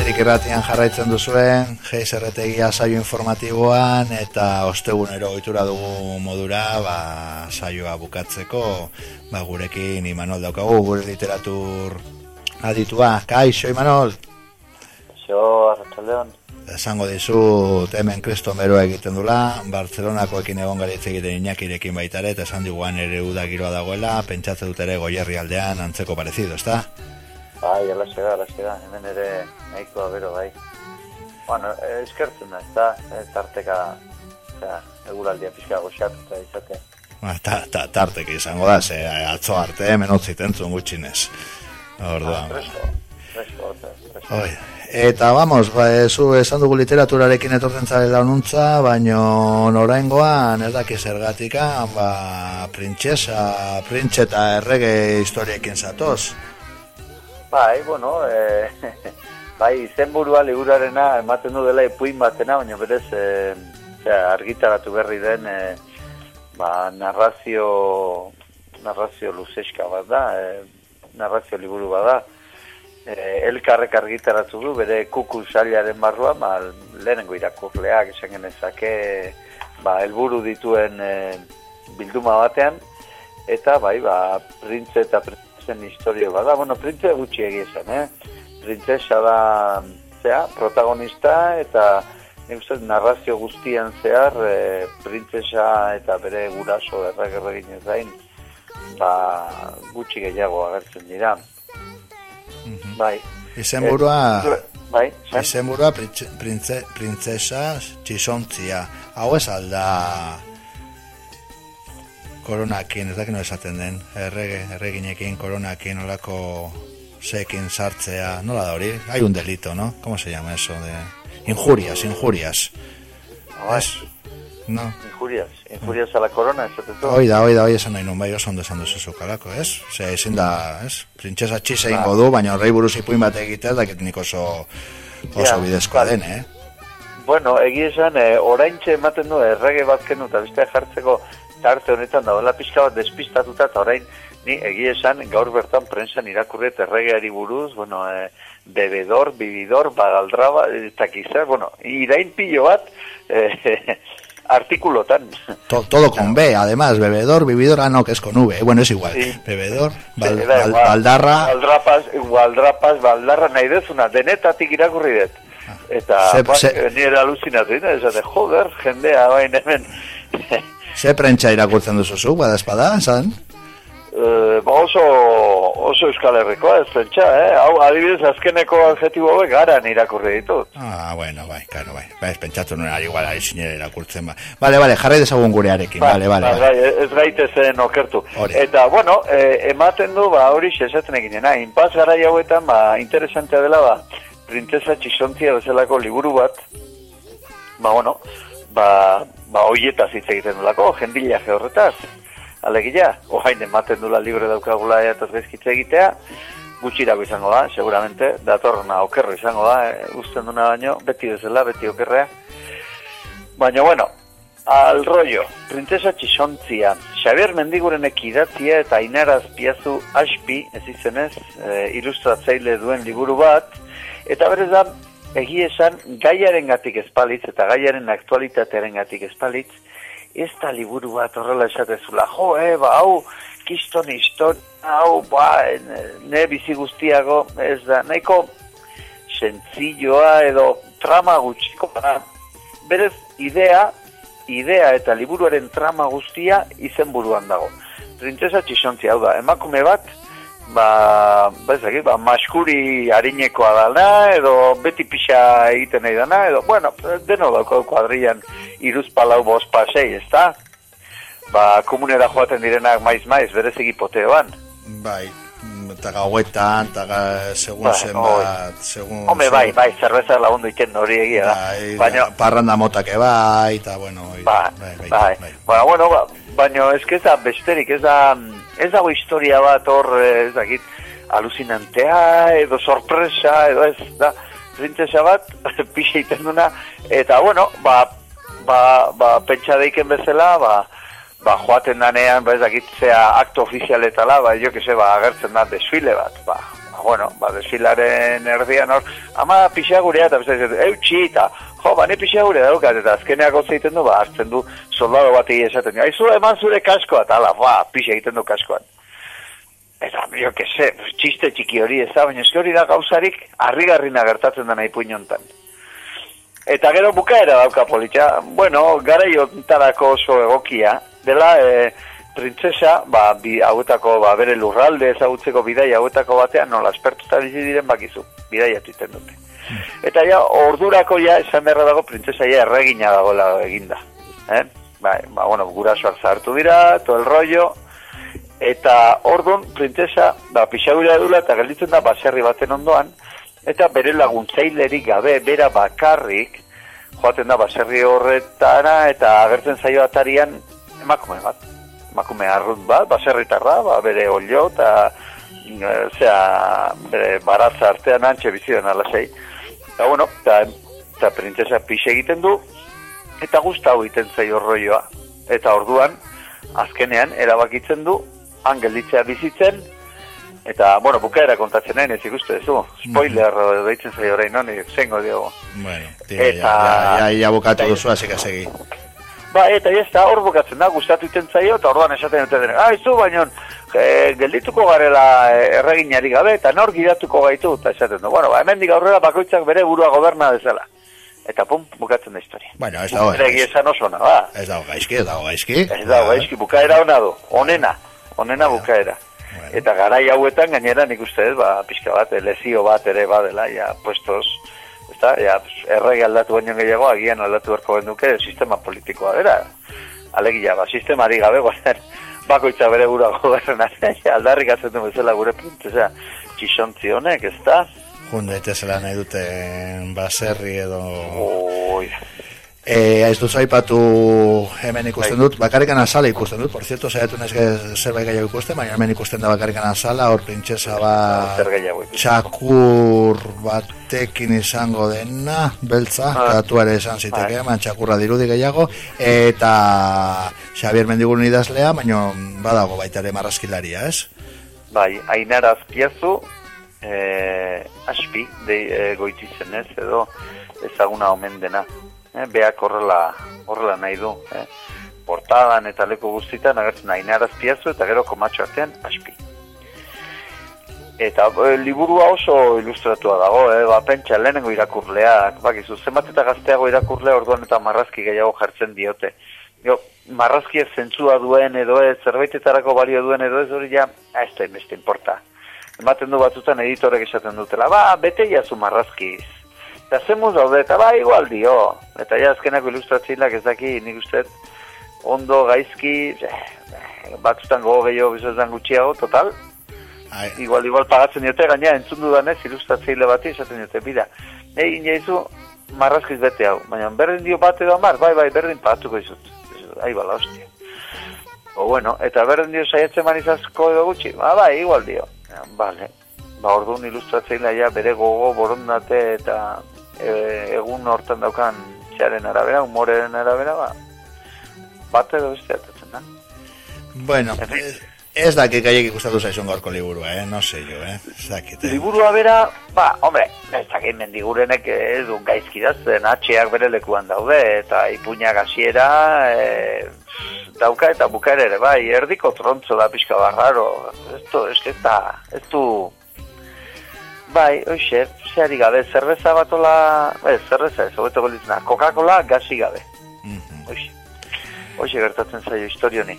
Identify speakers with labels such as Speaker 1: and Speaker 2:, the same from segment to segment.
Speaker 1: Astirik irratian jarraitzen duzuen, geiz erretegia saio informatiboan, eta ostegunero ohitura dugu modura, ba, saioa bukatzeko, ba, gurekin Imanol daukagu, gure literatur aditua. Kaixo, Imanol?
Speaker 2: Kaixo, arratxaldeon.
Speaker 1: Esango dizut, hemen kristo meroa egiten dula, Bartzelonako ekin egon garitz egiten inakirekin baitare, eta esan diguan ere udagiroa dagoela, pentsatze dut ere goierri aldean antzeko parezido, ezta?
Speaker 2: Bai, ala da, ala da, hemen ere nahikoa bero, bai. Bueno, eskertzen da, ez da, ez tarteka, eta eguraldia pixka goxat, eta izate.
Speaker 1: Ba, ta, ta, tartek izango da, ze atzo arte hemen utzitzen zuen gutxinez. Orduan.
Speaker 2: Ah, presto, presto, presto.
Speaker 1: Oi. Eta vamos, ba, zu esan dugu literaturarekin etortzen zarela onuntza, baino noraingoan ez daki zergatika, ba, printxesa, printxeta errege historiekin zatoz.
Speaker 2: Bai, bueno, e, bai, izenburua ligurarena ematen du dela ipuin batena, baina berez e, argitaratu berri den e, ba, narrazio narrazio luzeska bat da, e, narrazio liburu bat da. E, elkarrek argitaratu du, bere kuku sailaren barruan, ba, lehenengo irakurleak esan genezake, ba, elburu dituen e, bilduma batean, eta bai, ba, printze eta printze zen historio bada, bueno, printze gutxi egizan, eh? Printzesa da, zea, protagonista, eta nik narrazio guztian zehar, e, printzesa eta bere guraso erragerregin ez dain, ba, gutxi gehiago agertzen dira.
Speaker 1: Mhm.
Speaker 2: Bai.
Speaker 1: Izen burua,
Speaker 2: bai,
Speaker 1: izen burua printze, printzesa txisontzia. Hau ez alda koronakin, ez dakit no esaten den, errege, erreginekin, koronakin, olako sekin sartzea, nola da hori? Hay un delito, no? ¿Cómo se llama eso? De... Injurias, injurias.
Speaker 2: Ah, es?
Speaker 1: No.
Speaker 2: Injurias, injurias a la corona, eso te todo.
Speaker 1: Oida, oida, oida, esan nahi nun bai, oso ondo esan duzu zukalako, ez? Ze, ezin da, ez? Printxesa txise ingo du, baina rei buruz ipuin bat egitea, dakit nik oso, oso ja, bidezkoa den, eh?
Speaker 2: Bueno, egi esan, eh, orain ematen du, errege bat kenu, eta biztea jartzeko tarte honetan dagoela pixka bat despistatuta eta orain ni egia esan gaur bertan prensan irakurret erregeari buruz, bueno, e, bebedor, bibidor, bagaldraba, eta kizar, bueno, irain pillo bat e, artikulotan.
Speaker 1: To, todo con B, además, bebedor, bibidor, ah, no, que es con V, bueno, es igual, sí. bebedor, bal,
Speaker 2: sí,
Speaker 1: bal, baldarra...
Speaker 2: Baldrapas, baldrapas, baldarra nahi dezuna, denetatik irakurri dut. Ah. Eta, se, ba, se... nire alucinatu, esate, joder, jendea, bain hemen...
Speaker 1: Ze prentsa irakurtzen duzu zu, bada espada, zan?
Speaker 2: Uh, oso, oso euskal herrikoa ez prentsa, eh? Hau, adibidez, azkeneko adjetibo hauek garan irakurri ditut.
Speaker 1: Ah, bueno, bai, claro, bai. Bai, ez pentsatu nuen ari sinere irakurtzen, ba. Bale, bale, jarrai dezagun gurearekin, bale, bale.
Speaker 2: Ba, bai, ez gaitezen okertu.
Speaker 1: Hori.
Speaker 2: Eta, bueno, eh, ematen du, ba, hori xezaten eginena. Inpaz gara jauetan, ba, interesantea dela, ba, printesa txisontzia bezalako liburu bat, ba, bueno, ba, ba, oietaz hitz egiten dulako, jendila horretaz. Alegia, oain ematen dula libre daukagula eta gaizkitze egitea, gutxi dago izango da, seguramente, datorna okerro izango da, e, usten duna baino, beti bezala, beti okerrea. Baina, bueno, al rollo, princesa txisontzia, Xavier Mendiguren ekidatzia eta inaraz piazu aspi, ez izenez, e, ilustratzaile duen liburu bat, eta berez da, egia esan gaiaren gatik espalitz eta gaiaren aktualitatearen gatik espalitz, ez da liburu bat horrela esatezula, jo, eh, ba, hau, kiston historia, hau, ba, ne bizi guztiago, ez da, nahiko sentzilloa edo trama gutxiko, ba, berez, idea, idea eta liburuaren trama guztia izenburuan dago. Princesa txisontzia, hau da, emakume bat, ba, ba, ezagir, ba, maskuri harinekoa dana, edo beti pixa egiten nahi dana, edo, bueno, deno dauko kuadrian iruz palau bost pasei, ez da? Ba, komunera joaten direnak maiz-maiz, berez egipoteoan.
Speaker 1: Bai, eta gauetan, eta segun bai, zenbat, segun...
Speaker 2: Home, bai, bai, zerbeza lagundu iken hori egia,
Speaker 1: bai, baina... Parranda motake bai, eta bueno...
Speaker 2: Bai, bai, bai, bai, bai. Bueno, bueno, ba, baina ez da besterik, ez da ez dago historia bat hor, eh, ez dakit, alucinantea, edo sorpresa, edo ez, da, princesa bat, pixe iten duna, eta, bueno, ba, ba, ba, pentsa deiken bezala, ba, ba, joaten danean, ba, ez dakit, zea akto ofizialetala, ba, jo que se, ba, agertzen da, desfile bat, ba, bueno, ba, desfilaren erdian hor, ama pixa gurea, eta beste, eutxi, eta, jo, ba, ne pixa gurea daukat, eta azkeneak gotza egiten du, ba, hartzen du, soldado bat esaten, aizu, eman zure kaskoa, eta ala, ba, pixa egiten du kaskoan. Eta, jo, que se, txiste txiki hori ez da, baina eski hori da gauzarik, harrigarrina gertatzen da nahi puinontan. Eta gero bukaera dauka politxa, bueno, gara jontarako oso egokia, dela, e, printzesa, ba, bi, hauetako, ba, bere lurralde ezagutzeko bidai hauetako batean, nola, espertuta bizi diren bakizu, bidai atiten dute. Eta ja, ordurako ja, esan berra dago, printzesa ja erregina dagoela eginda. Eh? Ba, ba, bueno, gurasoak zahartu dira, to el rollo, eta ordun printzesa, ba, pixagura edula eta gelditzen da baserri baten ondoan, eta bere laguntzailerik gabe, bera bakarrik, joaten da baserri horretara, eta agertzen zaio atarian, emakume bat, emakume arrunt bat, baserritarra, ba, bere olio, eta e, zera, bere baratza artean antxe bizitzen alasei. Eta bueno, eta, eta printzesa pixe egiten du, eta guztau egiten zaio roioa. Eta orduan, azkenean, erabakitzen du, angelitzea bizitzen, eta, bueno, bukaera kontatzen nahi, ez ikuste ez spoiler mm deitzen zaio orain, no, zengo diogo.
Speaker 1: Bueno, tira, eta, ya, ya, ya, bukatu duzu, asik segi.
Speaker 2: Ba, eta ez da, hor bukatzen da, gustatu iten zaio, eta orduan esaten dute denek, ah, izu, baino, e, geldituko garela erreginari gabe, eta nor gidatuko gaitu, eta esaten du, bueno, ba, hemen aurrera bakoitzak bere burua goberna dezala. Eta pum, bukatzen da historia.
Speaker 1: Bueno, ez dago.
Speaker 2: Egi esan oso na, ba.
Speaker 1: Ez dago gaizki, ez dago gaizki.
Speaker 2: Ez dago gaizki, bukaera hona du, onena onena bukaera. Bueno. Eta garai hauetan gainera nik uste ba, pixka bat, lezio bat ere badela, ja, puestos, ezta, ja, erregi aldatu baino gehiago, agian aldatu berko benduke, sistema politikoa, era, alegia, ba, sistema di gabe, guazen, bakoitza bere gura gobernan, aldarrik azetu bezala gure punt, eza, txixontzi honek, ezta?
Speaker 1: Junde, eta zela nahi dute baserri edo...
Speaker 2: Oi,
Speaker 1: Eh, ez dut zaipatu hemen ikusten bai. dut, bakarrikan azala ikusten dut, por cierto, zaitu nes zerbait gehiago ikusten, baina hemen ikusten da bakarrikan azala, hor pintxesa bat txakur batekin izango dena, beltza, ah. katu ere esan ziteke, man txakurra dirudi gehiago, eta Xavier Mendigun idazlea, baina badago baita ere marrazkilaria, ez?
Speaker 2: Bai, ainara azpiazu, eh, aspi, de, eh, goititzen ez, edo ezaguna omen dena eh, beak horrela, horrela nahi du. Eh. Portadan eta leku guztietan agertzen nahi narazpiazu eta gero komatxo artean aspi. Eta e, liburua oso ilustratua dago, eh? ba, pentsa lehenengo irakurleak, bakizu, zenbat eta gazteago irakurlea orduan eta marrazki gehiago jartzen diote. Jo, marrazkia zentzua duen edo ez, zerbaitetarako balio duen edo ez, hori ja, ah, ez da inbeste importa. Ematen du batzutan editorek esaten dutela, ba, bete jazu marrazkiz, Eta zemuz daude, eta ba, igual dio. Eta ja, azkenako ilustratzilak ez daki, nik uste, ondo, gaizki, eh, batzutan gogo gehiago bizotan gutxiago, total. Ai. Igual, igual pagatzen diote, gaina entzun dudanez, ilustratzeile bat esaten diote, bida. Egin jaizu, marrazkiz bete hau, baina berdin dio bat edo amar, bai, bai, berdin pagatuko izut. Ai, bala, hostia. O bueno, eta berdin dio saiatzen manizazko edo gutxi, ba, bai, igual dio. Ja, vale. Ba, orduan ilustratzeile ja bere gogo borondate eta e, egun hortan daukan txaren arabera, humoreren arabera, ba, bat edo beste atatzen da.
Speaker 1: Bueno, ez, ez dakik gaiek ikustatu zaizun gorko liburua, eh? no sé jo, eh? Zakit,
Speaker 2: eh? Liburua bera, ba, hombre, ez dakit mendigurenek ez du gaizki zen atxeak bere lekuan daude, eta ipuñak hasiera e, dauka eta bukaere ere, bai, erdiko trontzo da pixka barraro, ez du, ez du, ez du, bai, oixe, zeari gabe, zerbeza batola, ez, zerbeza ez, hobeto golitzena, Coca-Cola gazi gabe. Mm -hmm. Oixe, gertatzen zaio historioni.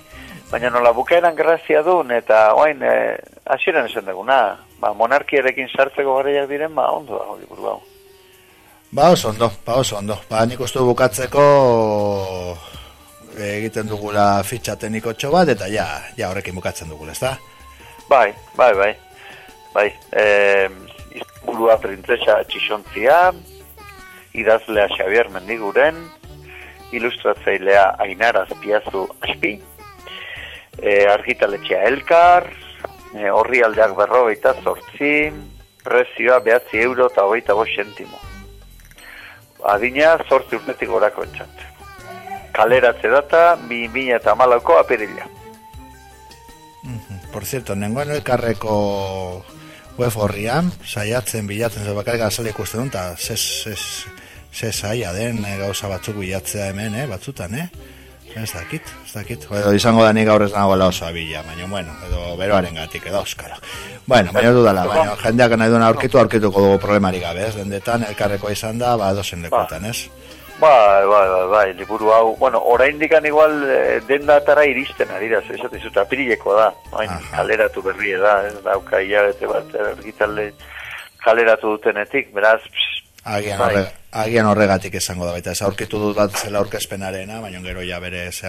Speaker 2: Baina nola bukaeran grazia duen, eta oain, e, asiren esan duguna, ba, monarkiarekin sartzeko garriak diren, ba, ondo da, hori buru hau.
Speaker 1: Ba, oso ondo, ba, oso ondo. Ba, nik ustu bukatzeko egiten dugula fitxateniko bat, eta ja, ja horrekin bukatzen dugula, ez da?
Speaker 2: Bai, bai, bai. Bai, eh, burua printzesa txixontzia, idazlea Xavier Mendiguren, ilustratzailea Ainara Azpiazu Aspi, e, argitaletxea Elkar, e, horri aldeak berrogeita zortzi, prezioa behatzi euro eta hogeita bo sentimo. Adina zortzi urtetik gorako entzat. Kaleratze data, bi mina eta malauko apirila.
Speaker 1: Por cierto, nengoen elkarreko web horrian, saiatzen bilatzen ze bakarrik azale ikusten dut, ze saia den eh, gauza batzuk bilatzea hemen, eh, batzutan, eh? Ez dakit, ez dakit. Edo izango da nik gaur ez nagoela oso abila, baina, bueno, edo beroaren gatik, edo euskara. Bueno, baina dudala, baina jendeak nahi duena aurkitu, aurkituko dugu problemarik gabe, ez? Dendetan, elkarreko izan da, ba, dozen lekutan, ez?
Speaker 2: Bai, bai, bai, bai, liburu hau, bueno, orain dikan igual eh, dendatara iristen ari da, ez dut, ez apirileko da, hain
Speaker 1: Aha.
Speaker 2: kaleratu berri da, ez dauka hilabete bat ergitalde kaleratu dutenetik, beraz, pss,
Speaker 1: Agian,
Speaker 2: Bai.
Speaker 1: Agian horregatik izango da baita, ez aurkitu dut bat zela aurkezpenarena, baina gero ja bere, ez,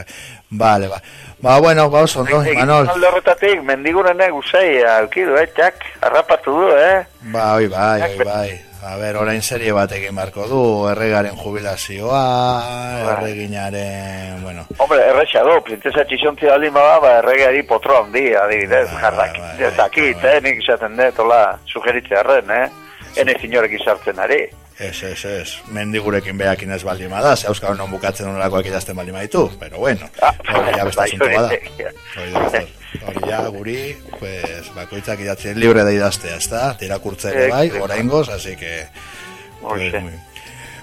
Speaker 1: Vale, ba, ba, bueno, ba, oso, no, Manol,
Speaker 2: alde horretatik, mendigurenek usai, aukidu, eh, txak, harrapatu du, eh?
Speaker 1: ba, oi, bai, oi, bai, a ber, orain serie bat egin barko du, erregaren jubilazioa,
Speaker 2: Bai.
Speaker 1: erreginaren, bueno,
Speaker 2: Hombre, erresa du, princesa txixontzi baldin bada, ba, erregeari potro handi, adibidez,
Speaker 1: Bai,
Speaker 2: jarrak,
Speaker 1: bai, bai,
Speaker 2: ez dakit,
Speaker 1: bai.
Speaker 2: eh, nik izaten dut, hola, sugeritze arren, eh? Ene zinorek izartzen ari.
Speaker 1: Ez, ez, ez, mendigurekin behakin ez baldin bada, ze euskal non bukatzen onelakoak idazten baldin baditu, pero bueno,
Speaker 2: Ah,
Speaker 1: hori ja beste
Speaker 2: bai,
Speaker 1: asunto
Speaker 2: hori
Speaker 1: bada. Hori ja, guri, pues, bakoitzak idatzen libre da idaztea, ez da? Tirakurtzeko bai, oraingoz, así que... Pues,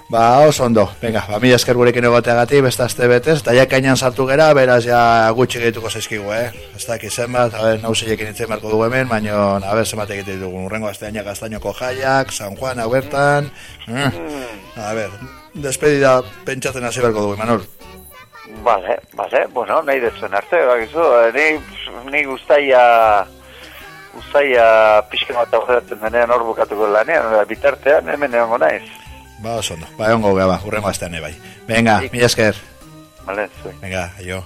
Speaker 1: Ba, oso ondo. Venga, ba, mila esker gurekin egoteagatik, beste aste betez, eta ja kainan sartu gera, beraz ja gutxi gehituko zaizkigu, eh? Ez dakit zenbat, a ber, nausilekin itzen marko dugu hemen, baina, a ber, zenbat egiten dugu, urrengo asteaina gaztainoko jaiak, San Juan, hau eh? a ber, despedida pentsatzen hasi beharko dugu, Imanol.
Speaker 2: Vale, vale, bueno, nahi dezuen arte, bakizu, eh, ni, ni guztaia, guztaia pixka bat aurreratzen denean hor bukatuko lanean, bitartean hemen egongo naiz.
Speaker 1: Ba, oso ondo. Ba, egongo gara, ba, urrengo astean bai. Venga, mila esker.
Speaker 2: Vale, zuei.
Speaker 1: Venga, aio.